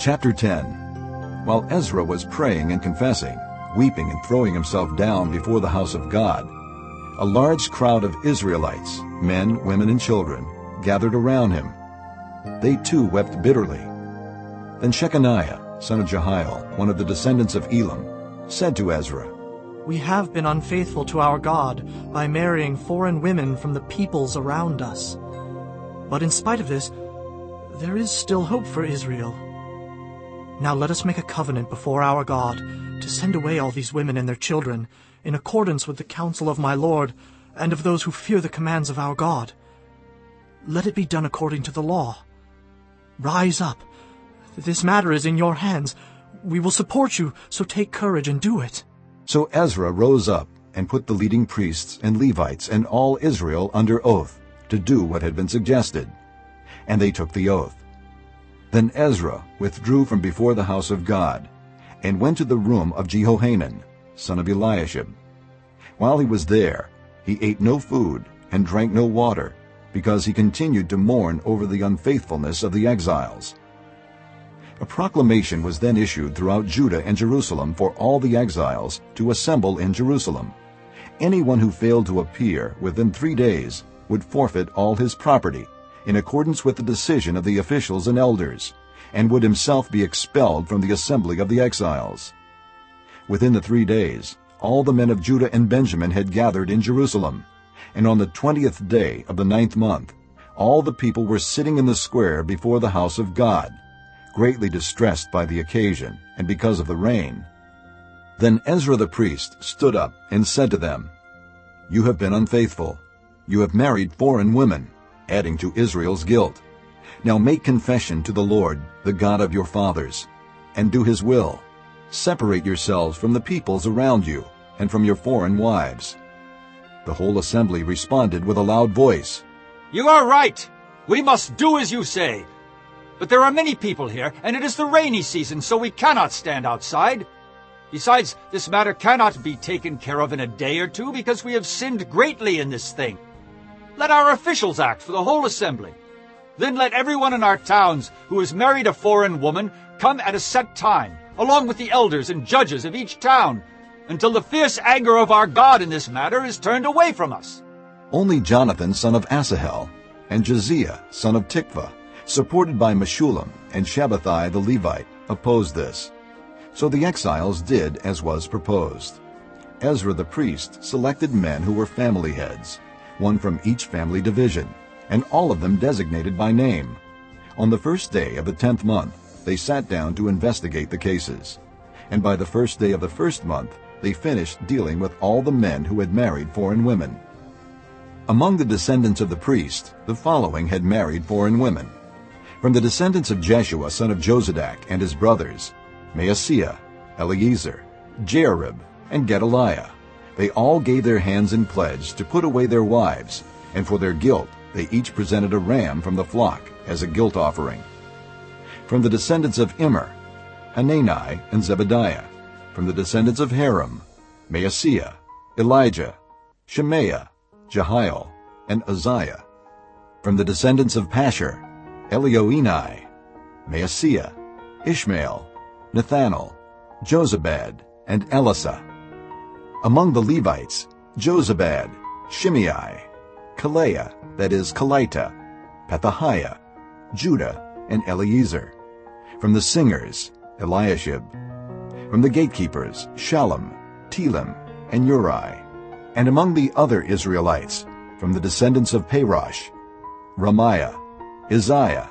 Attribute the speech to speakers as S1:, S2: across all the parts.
S1: Chapter 10 While Ezra was praying and confessing, weeping and throwing himself down before the house of God, a large crowd of Israelites, men, women, and children, gathered around him. They too wept bitterly. Then Shechaniah, son of Jehiel, one of the descendants of Elam, said to Ezra,
S2: We have been unfaithful to our God by marrying foreign women from the peoples around us. But in spite of this, there is still hope for Israel. Now let us make a covenant before our God to send away all these women and their children, in accordance with the counsel of my Lord and of those who fear the commands of our God. Let it be done according to the law. Rise up. This matter is in your hands. We will support you, so take courage and do it.
S1: So Ezra rose up and put the leading priests and Levites and all Israel under oath to do what had been suggested. And they took the oath. Then Ezra withdrew from before the house of God and went to the room of Jehohanan, son of Eliashib. While he was there, he ate no food and drank no water, because he continued to mourn over the unfaithfulness of the exiles. A proclamation was then issued throughout Judah and Jerusalem for all the exiles to assemble in Jerusalem. Anyone who failed to appear within three days would forfeit all his property, in accordance with the decision of the officials and elders, and would himself be expelled from the assembly of the exiles. Within the three days, all the men of Judah and Benjamin had gathered in Jerusalem, and on the twentieth day of the ninth month, all the people were sitting in the square before the house of God, greatly distressed by the occasion and because of the rain. Then Ezra the priest stood up and said to them, You have been unfaithful. You have married foreign women, adding to Israel's guilt. Now make confession to the Lord, the God of your fathers, and do his will. Separate yourselves from the peoples around you and from your foreign wives. The whole assembly responded with a loud voice.
S3: You are right. We must do as you say. But there are many people here, and it is the rainy season, so we cannot stand outside. Besides, this matter cannot be taken care of in a day or two, because we have sinned greatly in this thing. Let our officials act for the whole assembly. Then let everyone in our towns who has married a foreign woman come at a set time, along with the elders and judges of each town, until the fierce anger of our God in this matter is turned away from us.
S1: Only Jonathan son of Asahel and Jahzeiah son of Tikvah supported by Meshullam and Shabbethai the Levite, opposed this. So the exiles did as was proposed. Ezra the priest selected men who were family heads, one from each family division, and all of them designated by name. On the first day of the tenth month, they sat down to investigate the cases. And by the first day of the first month, they finished dealing with all the men who had married foreign women. Among the descendants of the priest, the following had married foreign women. From the descendants of Jeshua son of Jozadak and his brothers, Maaseiah, Eleazar, Jarib, and Gedaliah. They all gave their hands in pledge to put away their wives, and for their guilt they each presented a ram from the flock as a guilt offering. From the descendants of Immer, Hanani and Zebadiah. From the descendants of Harim, Maaseiah, Elijah, Shemaiah, Jehiel, and Uzziah. From the descendants of Pashhur, Elioenai, Maaseiah, Ishmael, Nethanel, Jozabad, and Elasah. Among the Levites, Jozabad, Shimei, Kelaiah, that is Kelita, Pethahiah, Judah, and Eliezer. From the singers, Eliashib. From the gatekeepers, Shallum, Telem, and Uri. And among the other Israelites, from the descendants of Parosh, Ramiah, Isaiah,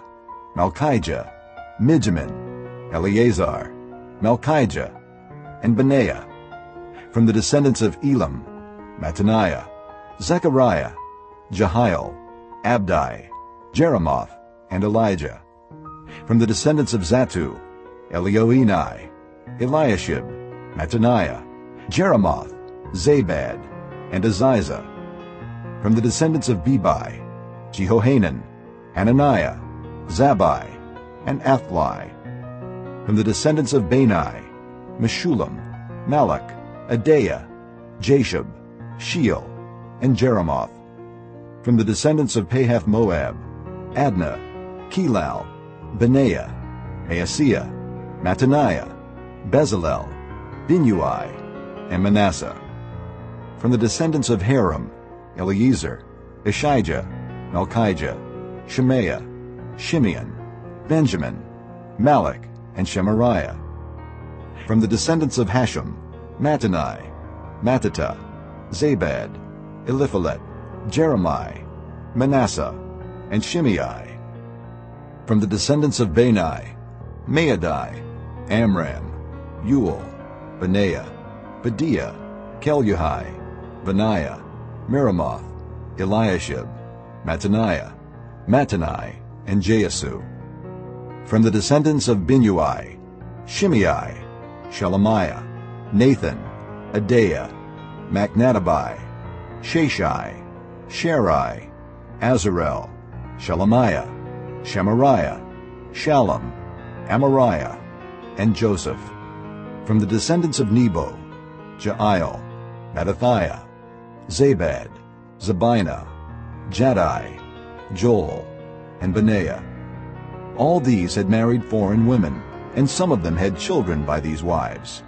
S1: Malchijah, Mijamin, Eleazar, Malchijah, and Benaiah. From the descendants of Elam, Mattaniah, Zechariah, Jehiel, Abdi, Jeremoth, and Elijah. From the descendants of Zattu, Elioenai, Eliashib, Mattaniah, Jeremoth, Zabad, and Aziza. From the descendants of Bebai, Jehohanan, Hananiah, Zabbai, and Athlai. From the descendants of Bani, Meshullam, Malluk, Adaiah, Jashub, Sheal, and Jeremoth. From the descendants of Pahath Moab, Adna, Kelal, Benaiah, Maaseiah, Mattaniah, Bezalel, Binnui, and Manasseh. From the descendants of Harim, Eliezer, Ishijah, Malchijah, Shemaiah, Shimeon, Benjamin, Malluk, and Shemariah. From the descendants of Hashum, Mattani, Mattattah, Zabad, Eliphelet, Jeremiah, Manasseh, and Shimei. From the descendants of Bani, Maadai, Amram, Uel, Benaiah, Bedeiah, Keluhi, Benaiah, Meremoth, Eliashib, Mattaniah, Mattenai, and Jaasu. From the descendants of Binnui, Shimei, Shelemiah, Nathan, Adaiah, Maknadebai, Shashai, Sharai, Azarel, Shelemiah, Shemariah, Shallum, Amariah, and Joseph. From the descendants of Nebo, Jeiel, Mattithiah, Zabad, Zebina, Jaddai, Joel, and Benaiah. All these had married foreign women, and some of them had children by these wives.